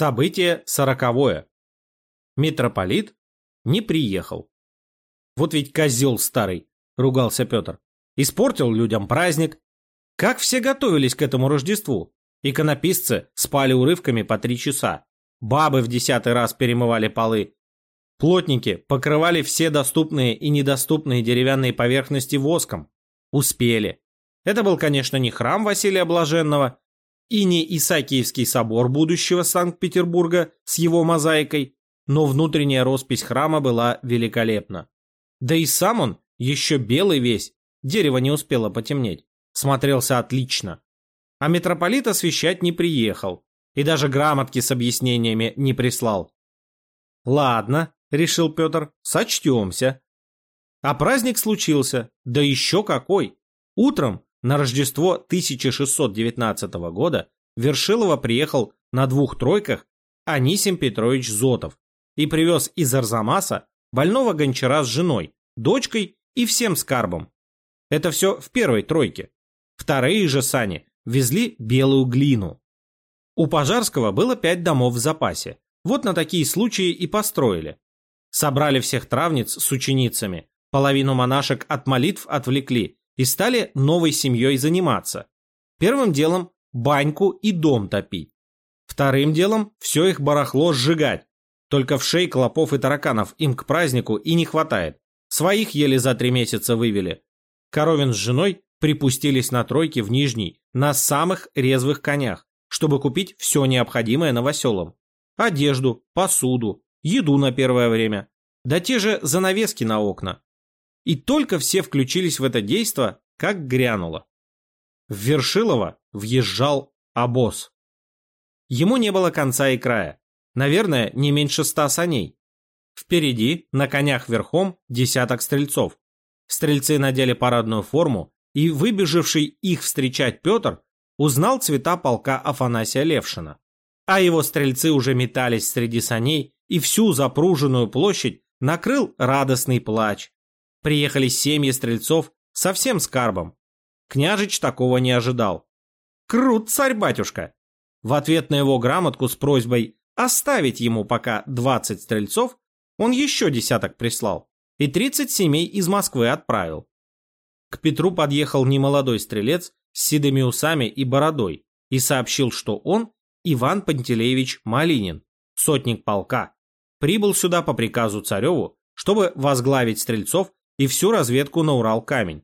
Событие сороковое. Митрополит не приехал. Вот ведь козел старый, ругался Петр. Испортил людям праздник. Как все готовились к этому Рождеству? Иконописцы спали урывками по три часа. Бабы в десятый раз перемывали полы. Плотники покрывали все доступные и недоступные деревянные поверхности воском. Успели. Это был, конечно, не храм Василия Блаженного и не Исаакиевский собор будущего Санкт-Петербурга с его мозаикой, но внутренняя роспись храма была великолепна. Да и сам он, еще белый весь, дерево не успело потемнеть, смотрелся отлично. А митрополит освещать не приехал и даже грамотки с объяснениями не прислал. «Ладно», — решил Петр, — «сочтемся». А праздник случился, да еще какой. Утром на Рождество 1619 года Вершилова приехал на двух тройках Анисим Петрович Зотов и привез из Арзамаса больного гончара с женой, дочкой и всем скарбом. Это все в первой тройке. Вторые же сани везли белую глину. У Пожарского было пять домов в запасе. Вот на такие случаи и построили. Собрали всех травниц с ученицами, половину монашек от молитв отвлекли и стали новой семьей заниматься. Первым делом баньку и дом топить. Вторым делом все их барахло сжигать. Только в шей клопов и тараканов им к празднику и не хватает. Своих еле за три месяца вывели. Коровин с женой припустились на тройке в Нижний на самых резвых конях, чтобы купить все необходимое новоселам. Одежду, посуду, еду на первое время, да те же занавески на окна. И только все включились в это действо, как грянуло. В Вершилово въезжал обоз. Ему не было конца и края. Наверное, не меньше ста саней. Впереди, на конях верхом, десяток стрельцов. Стрельцы надели парадную форму, и выбежавший их встречать Петр узнал цвета полка Афанасия Левшина. А его стрельцы уже метались среди саней, и всю запруженную площадь накрыл радостный плач. Приехали семьи стрельцов со всем скарбом. Княжич такого не ожидал. Крут царь-батюшка! В ответ на его грамотку с просьбой оставить ему пока 20 стрельцов, он еще десяток прислал и 30 семей из Москвы отправил. К Петру подъехал немолодой стрелец с седыми усами и бородой и сообщил, что он Иван Пантелеевич Малинин, сотник полка, прибыл сюда по приказу цареву, чтобы возглавить стрельцов и всю разведку на Урал-камень.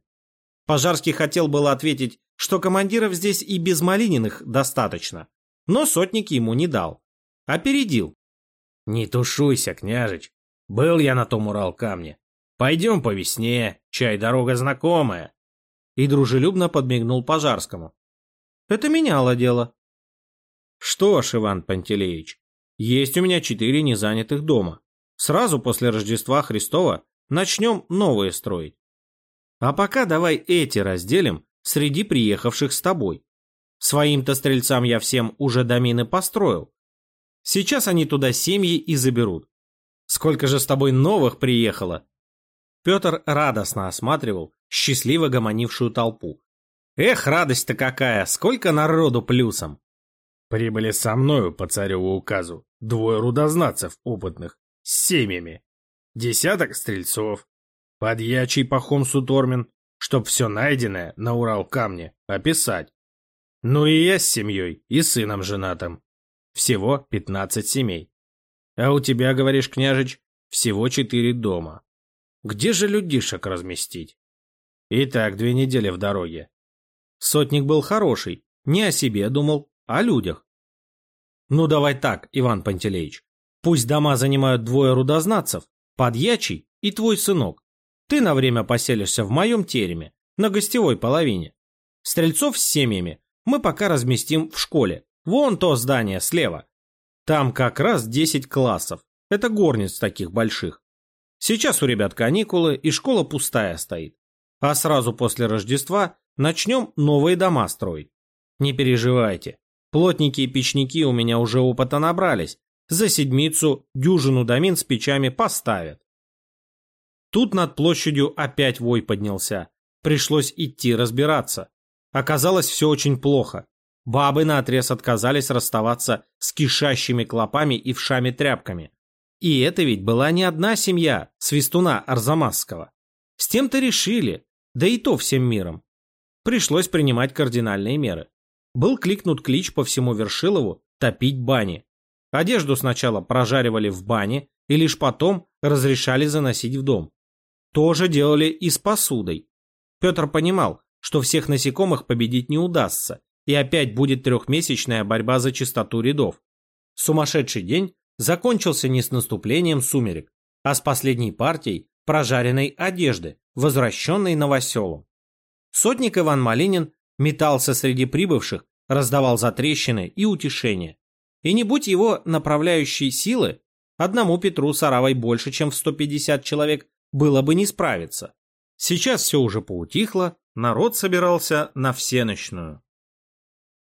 Пожарский хотел было ответить, что командиров здесь и без Малининых достаточно, но сотник ему не дал. Опередил. «Не тушуйся, княжич. Был я на том Урал-камне. Пойдем по весне, чай дорога знакомая». И дружелюбно подмигнул Пожарскому. Это меняло дело. Что ж, Иван Пантелеич, есть у меня четыре незанятых дома. Сразу после Рождества Христова Начнем новые строить. А пока давай эти разделим среди приехавших с тобой. Своим-то стрельцам я всем уже домины построил. Сейчас они туда семьи и заберут. Сколько же с тобой новых приехало? Петр радостно осматривал счастливо гомонившую толпу. Эх, радость-то какая, сколько народу плюсом. Прибыли со мною по цареву указу двое рудознатцев опытных с семьями десяток стрельцов, подьячий пахом Сутормин, чтоб все найденное на Урал-камне описать. Ну и я с семьей и сыном женатым. Всего пятнадцать семей. А у тебя, говоришь, княжич, всего четыре дома. Где же людишек разместить? Итак, две недели в дороге. Сотник был хороший, не о себе думал, а о людях. Ну давай так, Иван Пантелеич. Пусть дома занимают двое рудознатцев, подьячий и твой сынок. Ты на время поселишься в моем тереме, на гостевой половине. Стрельцов с семьями мы пока разместим в школе. Вон то здание слева. Там как раз 10 классов. Это горниц таких больших. Сейчас у ребят каникулы, и школа пустая стоит. А сразу после Рождества начнем новые дома строить. Не переживайте. Плотники и печники у меня уже опыта набрались, за седмицу дюжину домин с печами поставят. Тут над площадью опять вой поднялся. Пришлось идти разбираться. Оказалось все очень плохо. Бабы наотрез отказались расставаться с кишащими клопами и вшами-тряпками. И это ведь была не одна семья свистуна Арзамасского. С тем-то решили, да и то всем миром. Пришлось принимать кардинальные меры. Был кликнут клич по всему Вершилову топить бани. Одежду сначала прожаривали в бане и лишь потом разрешали заносить в дом. То же делали и с посудой. Петр понимал, что всех насекомых победить не удастся, и опять будет трехмесячная борьба за чистоту рядов. Сумасшедший день закончился не с наступлением сумерек, а с последней партией прожаренной одежды, возвращенной новоселом. Сотник Иван Малинин метался среди прибывших, раздавал затрещины и утешения. И не будь его направляющей силы, одному Петру с Аравой больше, чем в 150 человек, было бы не справиться. Сейчас все уже поутихло, народ собирался на всеночную.